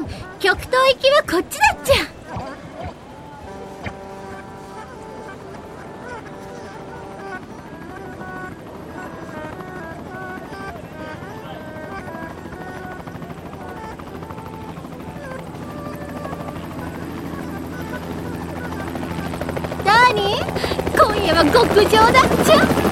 ン極東行きはこっちだっちゃ。何？今夜は極上だっちゃ。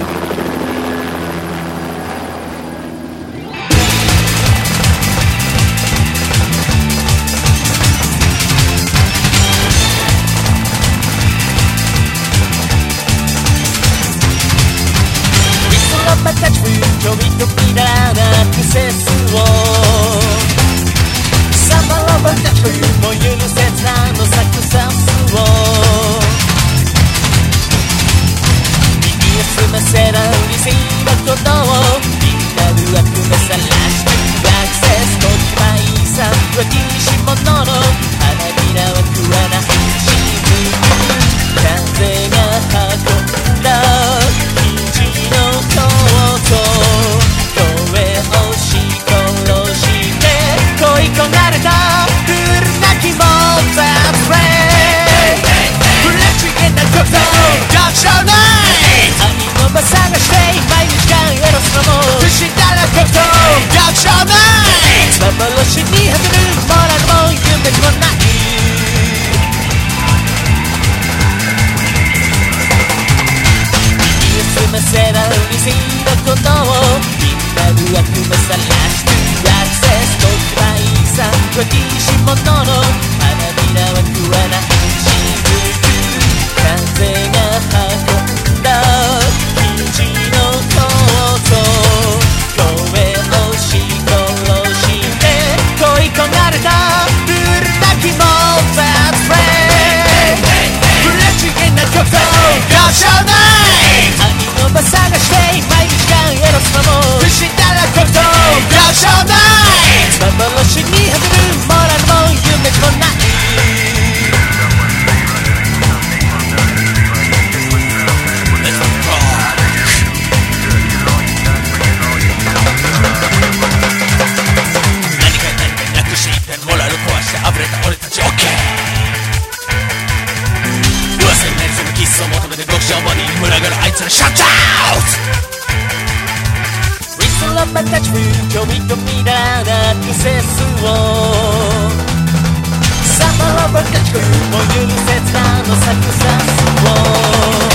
シーバーことを気になる悪目さ。らしてアクセスときまいさは禁止物のは禁止物の花びらは食わない風が運んだ虹のコート声をし殺して恋焦がれたルールなきも That's right フレッチな曲とガシャナイ愛の場探して毎日間エロスのも不死だら曲とガシャナ Shut out! ウィスラマたち興味とみだなアクセスをサマーバたちも許せたのサクサスを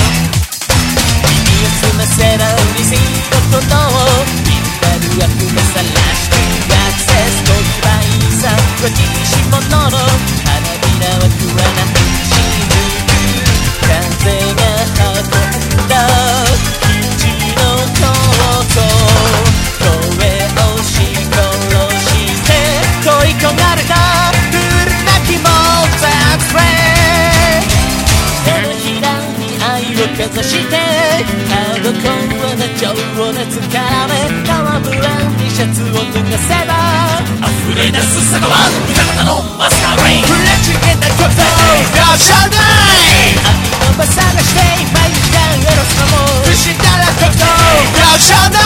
を熱からめカブランにシャツを脱がせば。溢れ出す酒は味方のマスカーンフレッチゲンダーコクダッシャーダイの場探して毎日がエロスかも不死だらコと。テイルッシャーダイ